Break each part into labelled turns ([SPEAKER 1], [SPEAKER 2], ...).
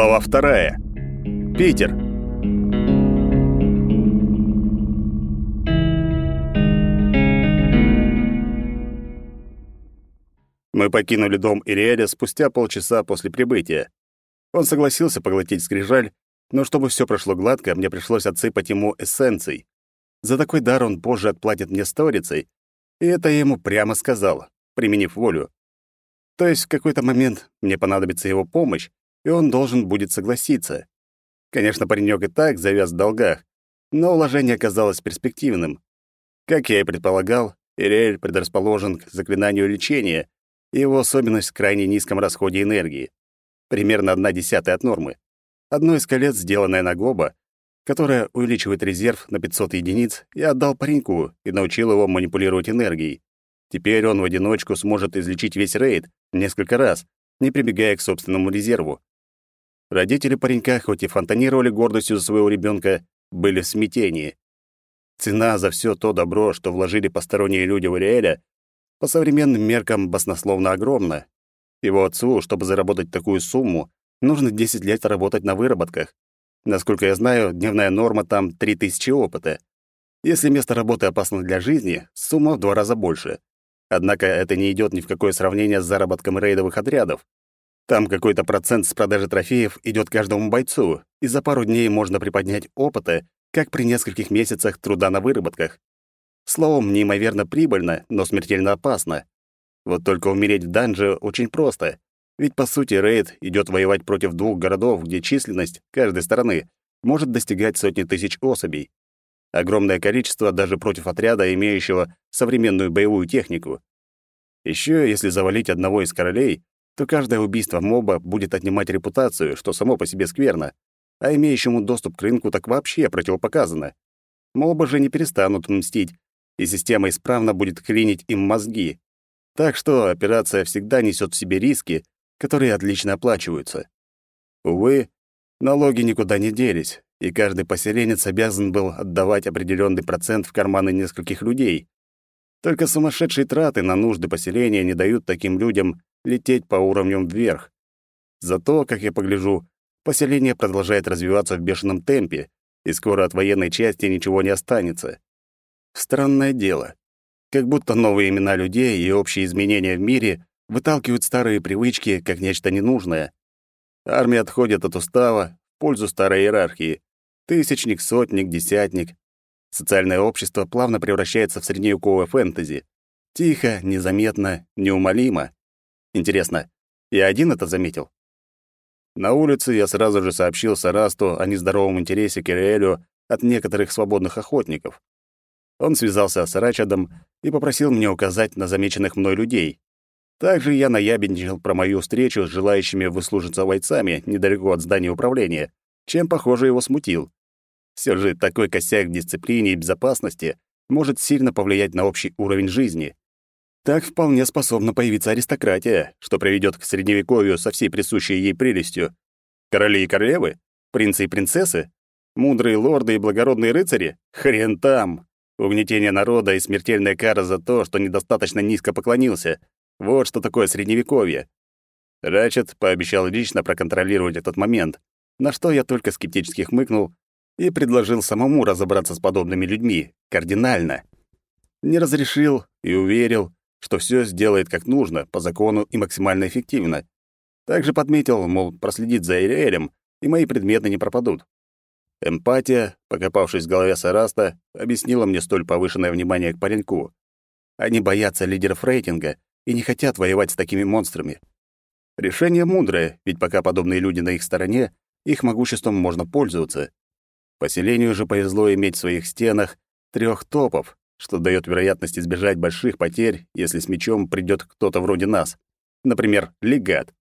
[SPEAKER 1] Глава вторая. Питер. Мы покинули дом Ириэля спустя полчаса после прибытия. Он согласился поглотить скрижаль, но чтобы все прошло гладко, мне пришлось отсыпать ему эссенций. За такой дар он позже отплатит мне сторицей, и это я ему прямо сказал, применив волю. То есть в какой-то момент мне понадобится его помощь, и он должен будет согласиться. Конечно, паренек и так завяз в долгах, но уложение оказалось перспективным. Как я и предполагал, Ириэль предрасположен к заклинанию лечения, и его особенность в крайне низком расходе энергии. Примерно одна десятая от нормы. Одно из колец, сделанное на Гоба, которое увеличивает резерв на 500 единиц, я отдал пареньку и научил его манипулировать энергией. Теперь он в одиночку сможет излечить весь рейд несколько раз, не прибегая к собственному резерву. Родители паренька, хоть и фонтанировали гордостью за своего ребенка, были в смятении. Цена за все то добро, что вложили посторонние люди в Ириэля, по современным меркам баснословно огромна. Его отцу, чтобы заработать такую сумму, нужно 10 лет работать на выработках. Насколько я знаю, дневная норма там 3000 опыта. Если место работы опасно для жизни, сумма в два раза больше. Однако это не идет ни в какое сравнение с заработком рейдовых отрядов. Там какой-то процент с продажи трофеев идет каждому бойцу, и за пару дней можно приподнять опыта, как при нескольких месяцах труда на выработках. Словом, неимоверно прибыльно, но смертельно опасно. Вот только умереть в данже очень просто. Ведь, по сути, рейд идет воевать против двух городов, где численность каждой стороны может достигать сотни тысяч особей. Огромное количество даже против отряда, имеющего современную боевую технику. Еще, если завалить одного из королей, то каждое убийство моба будет отнимать репутацию, что само по себе скверно, а имеющему доступ к рынку так вообще противопоказано. Мобы же не перестанут мстить, и система исправно будет клинить им мозги. Так что операция всегда несет в себе риски, которые отлично оплачиваются. Увы, налоги никуда не делись, и каждый поселенец обязан был отдавать определенный процент в карманы нескольких людей. Только сумасшедшие траты на нужды поселения не дают таким людям лететь по уровням вверх. Зато, как я погляжу, поселение продолжает развиваться в бешеном темпе, и скоро от военной части ничего не останется. Странное дело. Как будто новые имена людей и общие изменения в мире выталкивают старые привычки как нечто ненужное. Армия отходит от устава в пользу старой иерархии. Тысячник, сотник, десятник. Социальное общество плавно превращается в средневековое фэнтези. Тихо, незаметно, неумолимо. Интересно, я один это заметил? На улице я сразу же сообщил Сарасту о нездоровом интересе к Ириэлю от некоторых свободных охотников. Он связался с Рачадом и попросил мне указать на замеченных мной людей. Также я наябедничал про мою встречу с желающими выслужиться бойцами недалеко от здания управления, чем, похоже, его смутил. Все же такой косяк в дисциплине и безопасности может сильно повлиять на общий уровень жизни. Так вполне способна появиться аристократия, что приведет к средневековью со всей присущей ей прелестью. Короли и королевы? Принцы и принцессы? Мудрые лорды и благородные рыцари? Хрен там! Угнетение народа и смертельная кара за то, что недостаточно низко поклонился. Вот что такое средневековье. Рачет пообещал лично проконтролировать этот момент, на что я только скептически хмыкнул и предложил самому разобраться с подобными людьми, кардинально. Не разрешил и уверил, что все сделает как нужно, по закону и максимально эффективно. Также подметил, мол, проследить за Ириэлем, и мои предметы не пропадут. Эмпатия, покопавшись в голове Сараста, объяснила мне столь повышенное внимание к пареньку. Они боятся лидеров рейтинга и не хотят воевать с такими монстрами. Решение мудрое, ведь пока подобные люди на их стороне, их могуществом можно пользоваться. Поселению же повезло иметь в своих стенах трех топов, что дает вероятность избежать больших потерь, если с мечом придет кто-то вроде нас. Например, легат.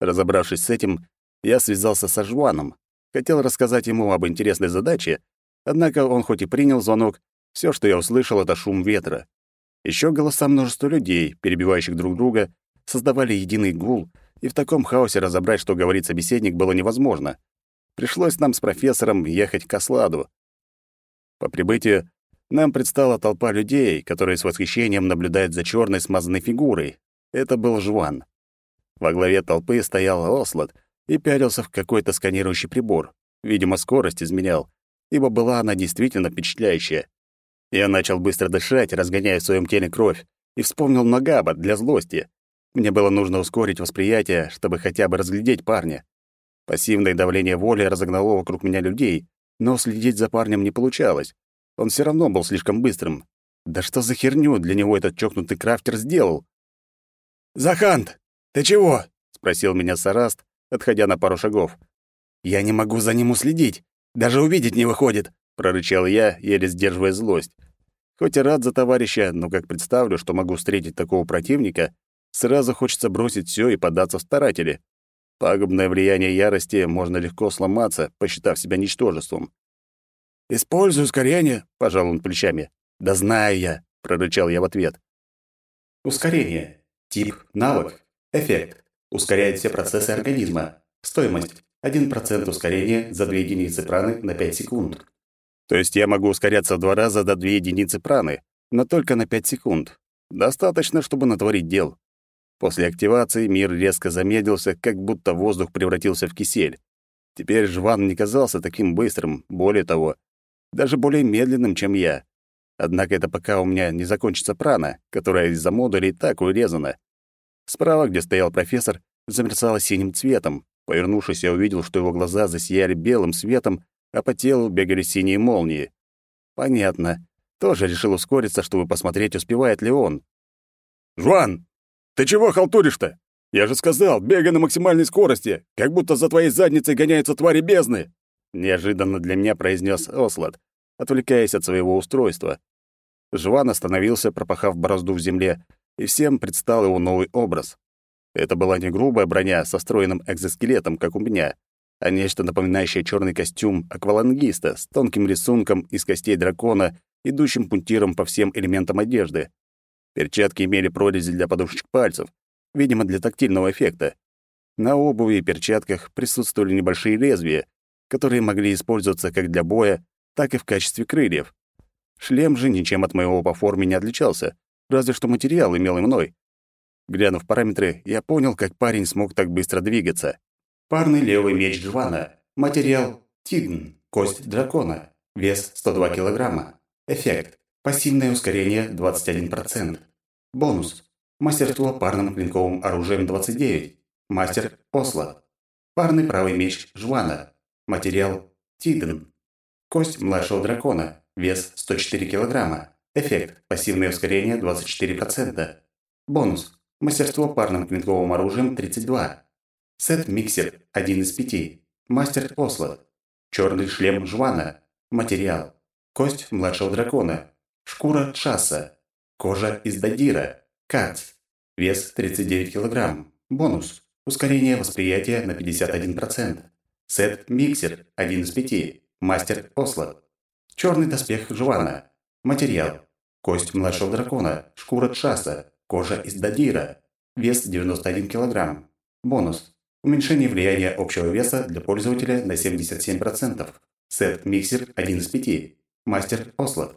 [SPEAKER 1] Разобравшись с этим, я связался со Жваном. Хотел рассказать ему об интересной задаче, однако он хоть и принял звонок, все, что я услышал, это шум ветра. Еще голоса множества людей, перебивающих друг друга, создавали единый гул, и в таком хаосе разобрать, что говорит собеседник, было невозможно. Пришлось нам с профессором ехать к Асладу. По прибытию нам предстала толпа людей, которые с восхищением наблюдают за черной смазанной фигурой. Это был Жван. Во главе толпы стоял Ослот, и пялился в какой-то сканирующий прибор. Видимо, скорость изменял, ибо была она действительно впечатляющая. Я начал быстро дышать, разгоняя в своем теле кровь, и вспомнил Нагаба для злости. Мне было нужно ускорить восприятие, чтобы хотя бы разглядеть парня. Пассивное давление воли разогнало вокруг меня людей, но следить за парнем не получалось. Он все равно был слишком быстрым. Да что за херню для него этот чокнутый крафтер сделал?
[SPEAKER 2] «Захант, ты чего?» — спросил меня Сараст, отходя на пару шагов.
[SPEAKER 1] «Я не могу за ним уследить. Даже увидеть не выходит», — прорычал я, еле сдерживая злость. Хоть и рад за товарища, но как представлю, что могу встретить такого противника, сразу хочется бросить все и податься в старатели. Пагубное влияние ярости можно легко сломаться, посчитав себя ничтожеством.
[SPEAKER 2] «Используй ускорение», — пожал он плечами.
[SPEAKER 1] «Да знаю я», — прорычал я в ответ.
[SPEAKER 3] Ускорение. Тип – навык. Эффект. Ускоряет все процессы организма. Стоимость. 1% ускорения за 2 единицы праны на 5 секунд.
[SPEAKER 1] То есть я могу ускоряться в два раза до 2 единицы праны, но только на 5 секунд. Достаточно, чтобы натворить дел. После активации мир резко замедлился, как будто воздух превратился в кисель. Теперь Жван не казался таким быстрым, более того, даже более медленным, чем я. Однако это пока у меня не закончится прана, которая из-за модулей так урезана. Справа, где стоял профессор, замерцала синим цветом. Повернувшись, я увидел, что его глаза засияли белым светом, а по телу бегали синие молнии. Понятно. Тоже решил ускориться, чтобы посмотреть, успевает ли он.
[SPEAKER 2] «Жуан, ты чего халтуришь-то? Я же сказал, бегай на максимальной скорости, как будто за твоей задницей гоняются твари бездны!»
[SPEAKER 1] Неожиданно для меня произнес Ослад, отвлекаясь от своего устройства. Жван остановился, пропахав борозду в земле, и всем предстал его новый образ. Это была не грубая броня со встроенным экзоскелетом, как у меня, а нечто напоминающее черный костюм аквалангиста с тонким рисунком из костей дракона, идущим пунктиром по всем элементам одежды. Перчатки имели прорези для подушечек пальцев, видимо, для тактильного эффекта. На обуви и перчатках присутствовали небольшие лезвия, которые могли использоваться как для боя, так и в качестве крыльев. Шлем же ничем от моего по форме не отличался, разве что материал имел и мной. Глянув параметры, я понял, как парень смог так быстро двигаться.
[SPEAKER 3] Парный левый меч Джвана. Материал – тигн, кость дракона. Вес – 102 килограмма. Эффект. Пассивное ускорение – 21%. Бонус. Мастерство парным клинковым оружием – 29. Мастер – Осло. Парный правый меч Жвана. Материал – тигн. Кость младшего дракона. Вес 104 килограмма. Эффект. Пассивное ускорение 24%. Бонус. Мастерство парным клинковым оружием 32. Сет-миксер 1 из 5. Мастер Осло. Черный шлем Жвана. Материал. Кость младшего дракона. Шкура Часа. Кожа из Дадира. Кац. Вес 39 килограмм. Бонус. Ускорение восприятия на 51%. Сет-миксер 1 из 5. Мастер Осло. Черный доспех Жвана. Материал. Кость младшего дракона. Шкура Часа. Кожа из Дадира. Вес 91 кг. Бонус. Уменьшение влияния общего веса для пользователя на 77%. Сет-миксер 1 из 5. Мастер Осло.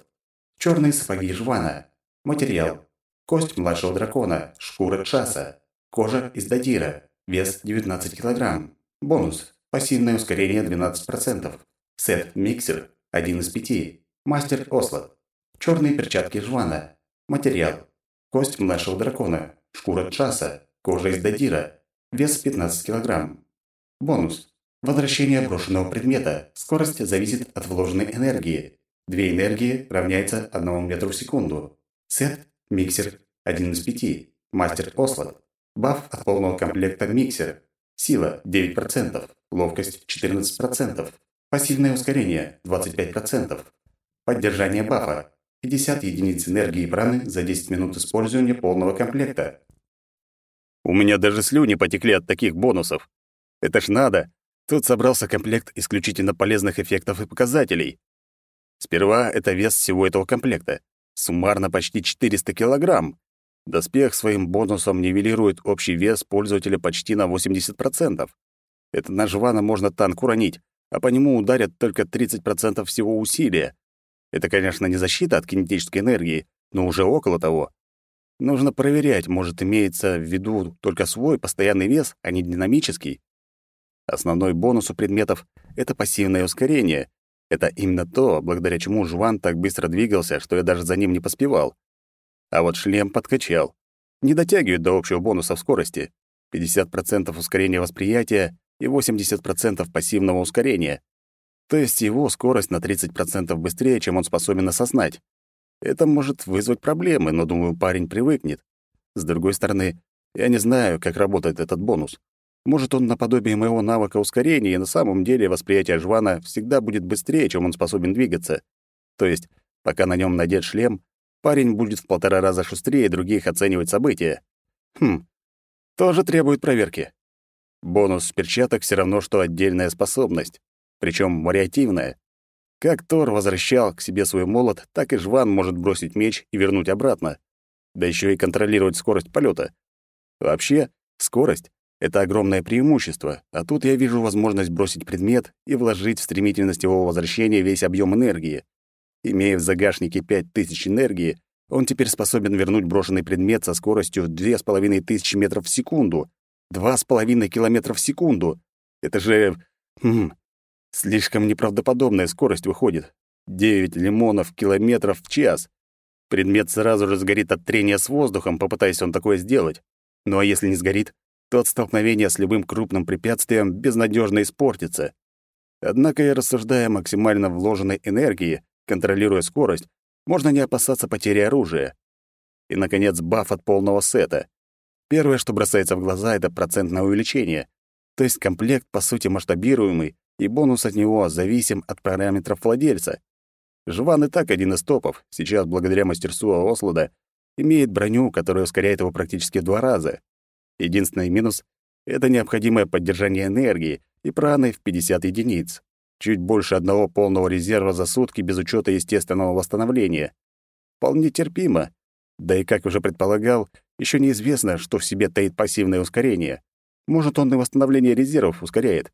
[SPEAKER 3] Черные сапоги Жвана. Материал. Кость младшего дракона. Шкура Часа. Кожа из Дадира. Вес 19 кг. Бонус. Пассивное ускорение 12%. Сет-миксер, один из пяти. Мастер Осло. Черные перчатки Жвана. Материал. Кость младшего дракона. Шкура Часа. Кожа из Дадира. Вес 15 кг. Бонус. Возвращение брошенного предмета. Скорость зависит от вложенной энергии. Две энергии равняется 1 метру в секунду. Сет. Миксер. Один из пяти. Мастер Осло. Баф от полного комплекта миксер. Сила 9%. Ловкость 14%. Пассивное ускорение – 25%. Поддержание бафа – 50 единиц энергии и праны за 10 минут использования полного комплекта.
[SPEAKER 1] У меня даже слюни потекли от таких бонусов. Это ж надо. Тут собрался комплект исключительно полезных эффектов и показателей. Сперва это вес всего этого комплекта. Суммарно почти 400 килограмм. Доспех своим бонусом нивелирует общий вес пользователя почти на 80%. Это на можно танк уронить, а по нему ударят только 30% всего усилия. Это, конечно, не защита от кинетической энергии, но уже около того. Нужно проверять, может, имеется в виду только свой постоянный вес, а не динамический. Основной бонус у предметов — это пассивное ускорение. Это именно то, благодаря чему Жван так быстро двигался, что я даже за ним не поспевал. А вот шлем подкачал. Не дотягивает до общего бонуса в скорости. 50% ускорения восприятия и 80% пассивного ускорения. То есть его скорость на 30% быстрее, чем он способен осознать. Это может вызвать проблемы, но, думаю, парень привыкнет. С другой стороны, я не знаю, как работает этот бонус. Может, он наподобие моего навыка ускорения, и на самом деле восприятие Жвана всегда будет быстрее, чем он способен двигаться. То есть, пока на нем надет шлем, парень будет в полтора раза шустрее других оценивать события. Хм, тоже требует проверки. Бонус перчаток все равно, что отдельная способность, причем вариативная. Как Тор возвращал к себе свой молот, так и Жван может бросить меч и вернуть обратно. Да еще и контролировать скорость полета. Вообще, скорость это огромное преимущество, а тут я вижу возможность бросить предмет и вложить в стремительность его возвращения весь объем энергии. Имея в загашнике 5000 энергии, он теперь способен вернуть брошенный предмет со скоростью 2500 метров в секунду. 2,5 километра в секунду. Это же... Хм, слишком неправдоподобная скорость выходит. 9 лимонов километров в час. Предмет сразу же сгорит от трения с воздухом, попытаясь он такое сделать. Ну а если не сгорит, то от столкновения с любым крупным препятствием безнадежно испортится. Однако я рассуждая о максимально вложенной энергии, контролируя скорость, можно не опасаться потери оружия. И, наконец, баф от полного сета. Первое, что бросается в глаза, это процентное увеличение. То есть комплект, по сути, масштабируемый, и бонус от него зависим от параметров владельца. Жван и так один из топов, сейчас, благодаря мастерству Ослада, имеет броню, которая ускоряет его практически в два раза. Единственный минус — это необходимое поддержание энергии и праны в 50 единиц. Чуть больше одного полного резерва за сутки без учета естественного восстановления. Вполне терпимо. Да и, как уже предполагал, еще неизвестно, что в себе таит пассивное ускорение. Может, он и восстановление резервов ускоряет.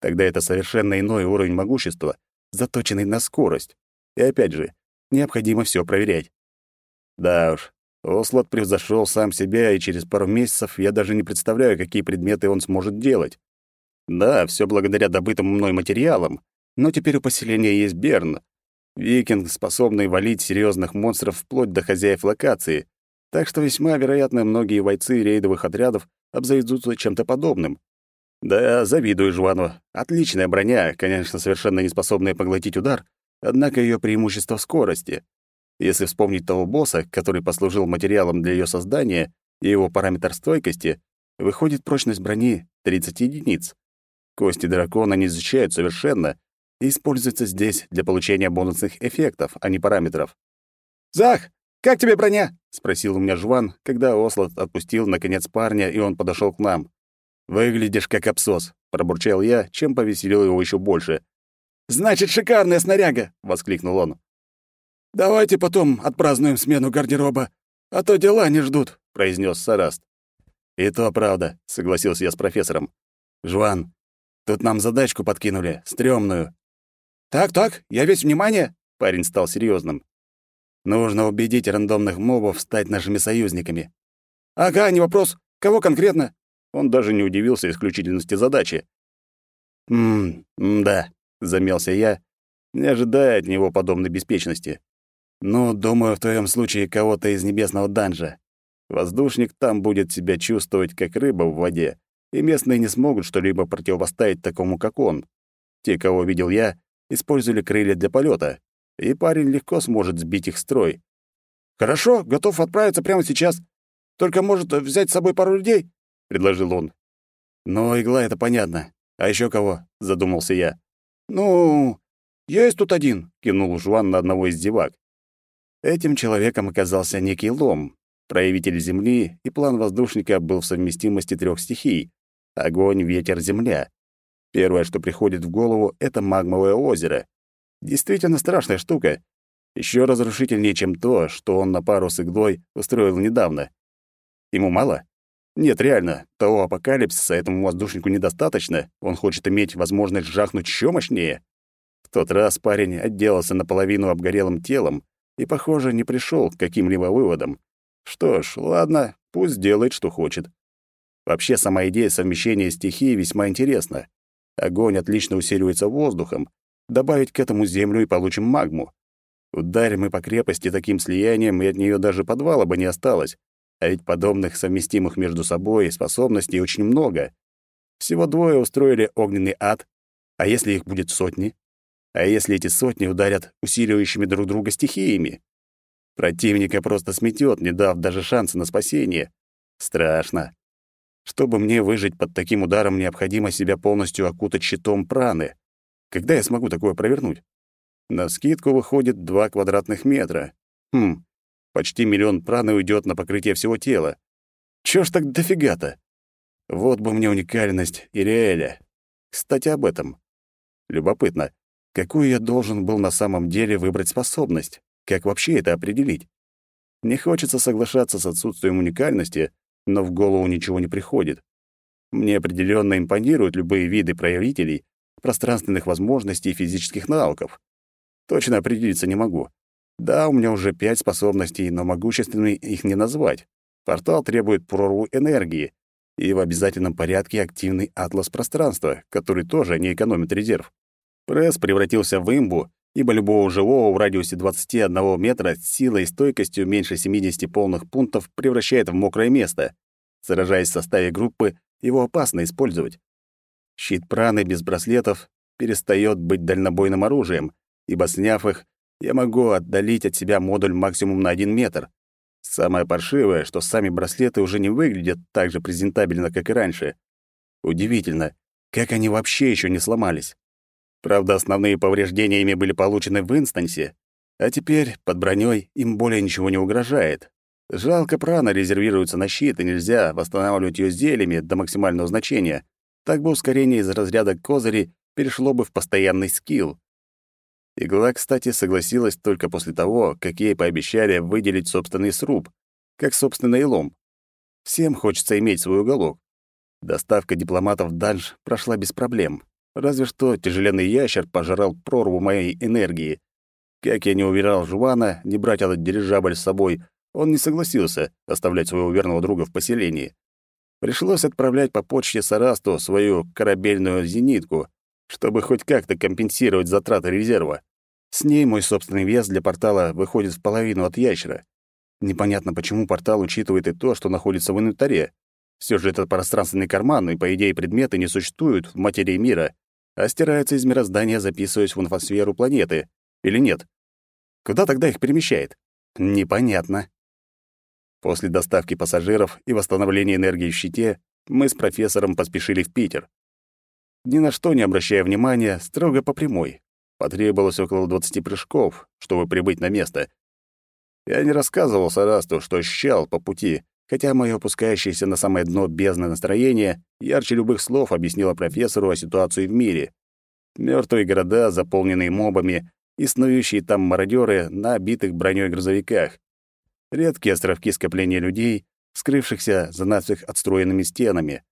[SPEAKER 1] Тогда это совершенно иной уровень могущества, заточенный на скорость. И опять же, необходимо все проверять. Да уж, Ослот превзошел сам себя, и через пару месяцев я даже не представляю, какие предметы он сможет делать. Да, все благодаря добытым мной материалам, но теперь у поселения есть Берн, викинг, способный валить серьезных монстров вплоть до хозяев локации, так что весьма вероятно, многие бойцы рейдовых отрядов обзаведутся чем-то подобным. Да, завидую Жвану. Отличная броня, конечно, совершенно не способная поглотить удар, однако ее преимущество в скорости. Если вспомнить того босса, который послужил материалом для ее создания, и его параметр стойкости, выходит прочность брони 30 единиц. Кости дракона не изучают совершенно и используются здесь для получения бонусных эффектов, а не параметров. «Зах, как тебе броня?» — спросил у меня Жван, когда Ослот отпустил, наконец, парня, и он подошел к нам. «Выглядишь как абсос», — пробурчал я, чем повеселил его еще больше. «Значит, шикарная снаряга!» — воскликнул он. «Давайте потом отпразднуем смену гардероба, а то дела не ждут», — произнес Сараст. «И то правда», — согласился я с профессором. «Жуан, тут нам задачку подкинули, стрёмную». «Так-так, я весь внимание», — парень стал серьезным. «Нужно убедить рандомных мобов стать нашими союзниками». «Ага, не вопрос. Кого конкретно?» Он даже не удивился исключительности задачи. «Ммм, да», — замялся я, не ожидая от него подобной беспечности. Ну, думаю, в твоем случае кого-то из небесного данжа. Воздушник там будет себя чувствовать как рыба в воде, и местные не смогут что-либо противопоставить такому, как он. Те, кого видел я, использовали крылья для полета, и парень легко сможет сбить их строй. «Хорошо, готов отправиться прямо сейчас. Только, может, взять с собой пару людей?» — предложил он. «Ну, игла — это понятно. А еще кого?» — задумался я. «Ну, есть тут один», — кинул Жуан на одного из зевак. Этим человеком оказался некий лом, проявитель Земли, и план воздушника был в совместимости трех стихий — огонь, ветер, земля. Первое, что приходит в голову, — это магмовое озеро. Действительно страшная штука. Еще разрушительнее, чем то, что он на пару с иглой устроил недавно. Ему мало? Нет, реально, того апокалипсиса этому воздушнику недостаточно. Он хочет иметь возможность жахнуть еще мощнее. В тот раз парень отделался наполовину обгорелым телом, и, похоже, не пришел к каким-либо выводам. Что ж, ладно, пусть делает, что хочет. Вообще, сама идея совмещения стихий весьма интересна. Огонь отлично усиливается воздухом. Добавить к этому землю и получим магму. Ударим мы по крепости таким слиянием, и от нее даже подвала бы не осталось. А ведь подобных совместимых между собой способностей очень много. Всего двое устроили огненный ад, а если их будет сотни? А если эти сотни ударят усиливающими друг друга стихиями? Противника просто сметет, не дав даже шанса на спасение. Страшно. Чтобы мне выжить под таким ударом, необходимо себя полностью окутать щитом праны. Когда я смогу такое провернуть? На скидку выходит два квадратных метра. Хм, почти миллион праны уйдет на покрытие всего тела. Чё ж так дофига-то? Вот бы мне уникальность Ириэля. Кстати, об этом. Любопытно, какую я должен был на самом деле выбрать способность? Как вообще это определить? Не хочется соглашаться с отсутствием уникальности, но в голову ничего не приходит. Мне определенно импонируют любые виды проявителей, пространственных возможностей и физических навыков. Точно определиться не могу. Да, у меня уже пять способностей, но могущественными их не назвать. Портал требует прорву энергии и в обязательном порядке активный атлас пространства, который тоже не экономит резерв. Пресс превратился в имбу, ибо любого живого в радиусе 21 метра с силой и стойкостью меньше 70 полных пунктов превращает в мокрое место. Сражаясь в составе группы, его опасно использовать. Щит праны без браслетов перестает быть дальнобойным оружием, ибо сняв их, я могу отдалить от себя модуль максимум на 1 метр. Самое паршивое, что сами браслеты уже не выглядят так же презентабельно, как и раньше. Удивительно, как они вообще еще не сломались. Правда, основные повреждения ими были получены в инстансе, а теперь под броней им более ничего не угрожает. Жалко, прана резервируется на щит, и нельзя восстанавливать ее зельями до максимального значения. Так бы ускорение из разряда козыри перешло бы в постоянный скилл. Игла, кстати, согласилась только после того, как ей пообещали выделить собственный сруб, как собственный лом. Всем хочется иметь свой уголок. Доставка дипломатов данж прошла без проблем. Разве что тяжеленный ящер пожрал прорву моей энергии. Как я не уверял Жуана не брать этот дирижабль с собой, он не согласился оставлять своего верного друга в поселении. Пришлось отправлять по почте Сарасту свою корабельную зенитку, чтобы хоть как-то компенсировать затраты резерва. С ней мой собственный вес для портала выходит в половину от ящера. Непонятно, почему портал учитывает и то, что находится в инвентаре. Все же это пространственный карман, и, по идее, предметы не существуют в материи мира, а стираются из мироздания, записываясь в инфосферу планеты. Или нет? Куда тогда их перемещает? Непонятно. После доставки пассажиров и восстановления энергии в щите мы с профессором поспешили в Питер. Ни на что не обращая внимания, строго по прямой. Потребовалось около 20 прыжков, чтобы прибыть на место. Я не рассказывал Сарасту, что ощущал по пути, хотя мое опускающееся на самое дно бездны настроение ярче любых слов объяснило профессору о ситуации в мире. Мертвые города, заполненные мобами, и снующие там мародеры на обитых бронёй грузовиках. Редкие островки скопления людей, скрывшихся за наспех отстроенными стенами.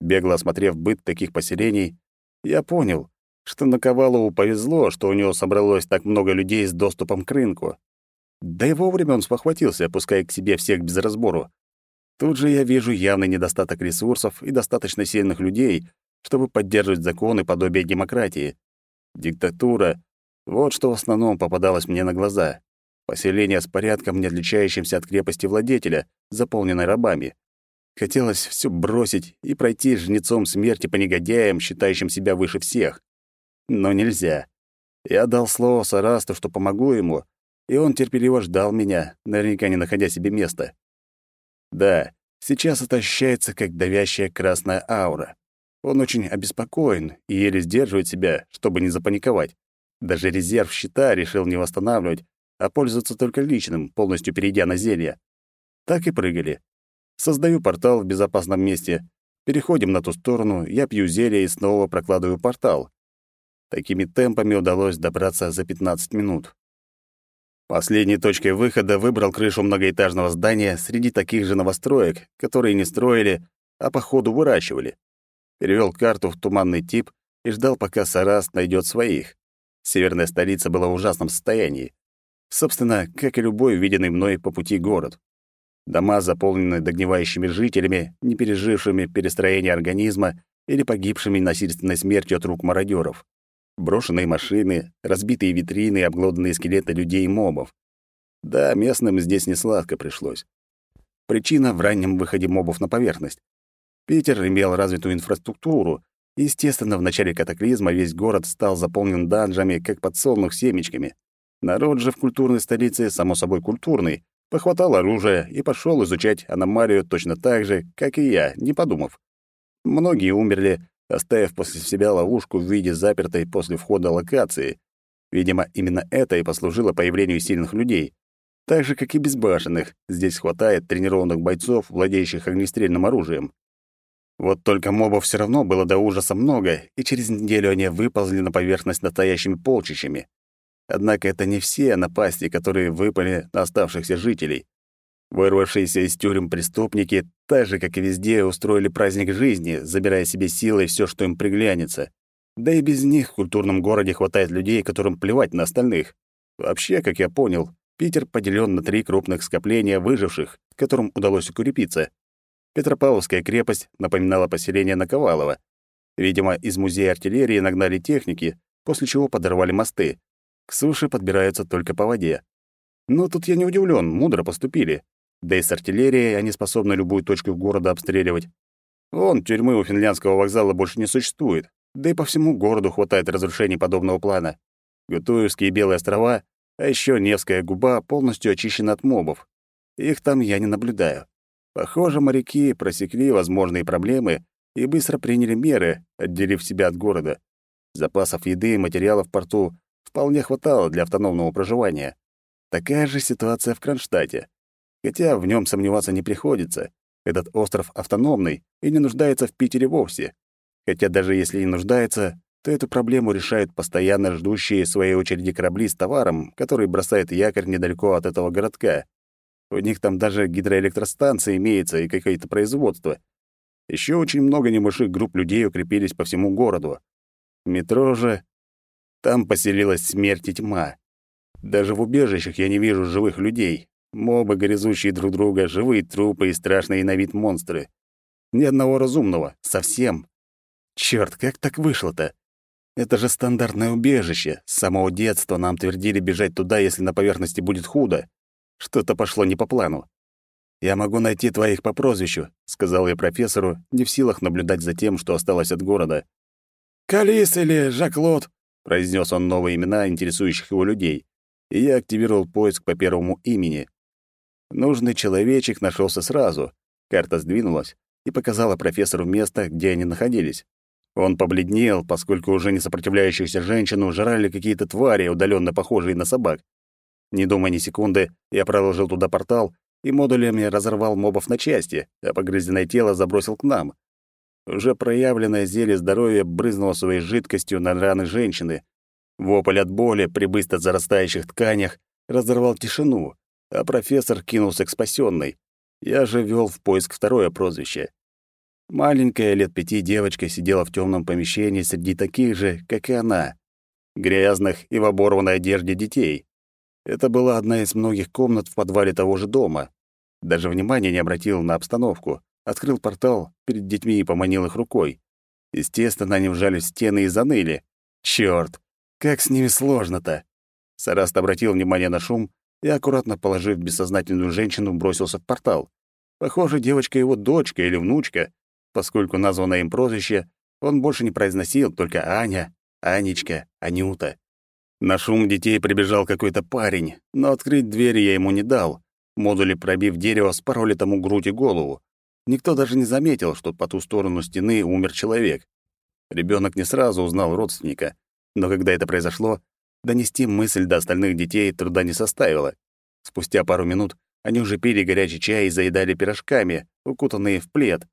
[SPEAKER 1] Бегло осмотрев быт таких поселений, я понял, что Наковалову повезло, что у него собралось так много людей с доступом к рынку. Да и вовремя он спохватился, опуская к себе всех без разбору. Тут же я вижу явный недостаток ресурсов и достаточно сильных людей, чтобы поддерживать законы подобия демократии. Диктатура — вот что в основном попадалось мне на глаза. Поселение с порядком, не отличающимся от крепости владетеля, заполненной рабами. Хотелось все бросить и пройти жнецом смерти по негодяям, считающим себя выше всех. Но нельзя. Я дал слово Сарасту, что помогу ему, и он терпеливо ждал меня, наверняка не находя себе места. Да, сейчас это ощущается как давящая красная аура. Он очень обеспокоен и еле сдерживает себя, чтобы не запаниковать. Даже резерв щита решил не восстанавливать, а пользоваться только личным, полностью перейдя на зелье. Так и прыгали. Создаю портал в безопасном месте. Переходим на ту сторону, я пью зелье и снова прокладываю портал. Такими темпами удалось добраться за 15 минут. Последней точкой выхода выбрал крышу многоэтажного здания среди таких же новостроек, которые не строили, а по ходу выращивали. Перевел карту в туманный тип и ждал, пока Сарас найдет своих. Северная столица была в ужасном состоянии. Собственно, как и любой виденный мной по пути город. Дома заполнены догнивающими жителями, не пережившими перестроение организма или погибшими насильственной смертью от рук мародеров. Брошенные машины, разбитые витрины и обглоданные скелеты людей и мобов. Да, местным здесь не сладко пришлось. Причина в раннем выходе мобов на поверхность. Питер имел развитую инфраструктуру, естественно, в начале катаклизма весь город стал заполнен данжами, как подсолнух семечками. Народ же в культурной столице, само собой культурный, похватал оружие и пошел изучать аномалию точно так же, как и я, не подумав. Многие умерли, оставив после себя ловушку в виде запертой после входа локации. Видимо, именно это и послужило появлению сильных людей. Так же, как и безбашенных, здесь хватает тренированных бойцов, владеющих огнестрельным оружием. Вот только мобов все равно было до ужаса много, и через неделю они выползли на поверхность настоящими полчищами. Однако это не все напасти, которые выпали на оставшихся жителей. Вырвавшиеся из тюрем преступники, так же, как и везде, устроили праздник жизни, забирая себе силой все, что им приглянется. Да и без них в культурном городе хватает людей, которым плевать на остальных. Вообще, как я понял, Питер поделен на три крупных скопления выживших, которым удалось укрепиться. Петропавловская крепость напоминала поселение Наковалово. Видимо, из музея артиллерии нагнали техники, после чего подорвали мосты. К суше подбираются только по воде. Но тут я не удивлен, мудро поступили. Да и с артиллерией они способны любую точку города обстреливать. Вон, тюрьмы у финляндского вокзала больше не существует. Да и по всему городу хватает разрушений подобного плана. Гутуевские белые острова, а еще Невская губа полностью очищена от мобов. Их там я не наблюдаю. Похоже, моряки просекли возможные проблемы и быстро приняли меры, отделив себя от города. Запасов еды и материалов в порту вполне хватало для автономного проживания. Такая же ситуация в Кронштадте. Хотя в нем сомневаться не приходится. Этот остров автономный и не нуждается в Питере вовсе. Хотя даже если и нуждается, то эту проблему решают постоянно ждущие своей очереди корабли с товаром, которые бросают якорь недалеко от этого городка. У них там даже гидроэлектростанция имеется и какое-то производство. Еще очень много небольших групп людей укрепились по всему городу. Метро же... Там поселилась смерть и тьма. Даже в убежищах я не вижу живых людей. Мобы, грызущие друг друга, живые трупы и страшные на вид монстры. Ни одного разумного. Совсем. Чёрт, как так вышло-то? Это же стандартное убежище. С самого детства нам твердили бежать туда, если на поверхности будет худо. Что-то пошло не по плану. «Я могу найти твоих по прозвищу», — сказал я профессору, не в силах наблюдать за тем, что осталось от города. «Калис или Жаклот», — произнес он новые имена интересующих его людей, и я активировал поиск по первому имени. Нужный человечек нашелся сразу. Карта сдвинулась и показала профессору место, где они находились. Он побледнел, поскольку уже не сопротивляющуюся женщину жрали какие-то твари, удаленно похожие на собак. Не думая ни секунды, я проложил туда портал и модулями разорвал мобов на части, а погрызенное тело забросил к нам. Уже проявленное зелье здоровья брызнуло своей жидкостью на раны женщины. Вопль от боли при быстро зарастающих тканях разорвал тишину, а профессор кинулся к спасенной. Я же вел в поиск второе прозвище. Маленькая, лет пяти девочка сидела в темном помещении среди таких же, как и она, грязных и в оборванной одежде детей. Это была одна из многих комнат в подвале того же дома. Даже внимания не обратил на обстановку. Открыл портал перед детьми и поманил их рукой. Естественно, они вжались в стены и заныли. Чёрт, как с ними сложно-то. Сараст обратил внимание на шум и, аккуратно положив бессознательную женщину, бросился в портал. Похоже, девочка его дочка или внучка, поскольку названное им прозвище он больше не произносил, только Аня, Анечка, Анюта. На шум детей прибежал какой-то парень, но открыть дверь я ему не дал. Модули, пробив дерево, спороли тому грудь и голову. Никто даже не заметил, что по ту сторону стены умер человек. Ребенок не сразу узнал родственника, но когда это произошло, донести мысль до остальных детей труда не составило. Спустя пару минут они уже пили горячий чай и заедали пирожками, укутанные в плед.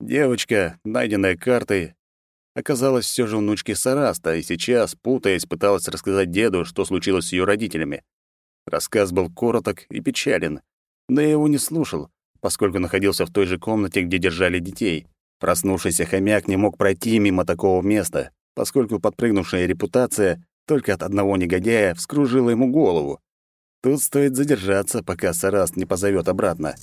[SPEAKER 1] Девочка, найденная картой, оказалась все же внучки Сараста, и сейчас, путаясь, пыталась рассказать деду, что случилось с ее родителями. Рассказ был короток и печален, но я его не слушал, поскольку находился в той же комнате, где держали детей. Проснувшийся хомяк не мог пройти мимо такого места, поскольку подпрыгнувшая репутация только от одного негодяя вскружила ему голову. Тут стоит задержаться, пока Сараст не позовет обратно.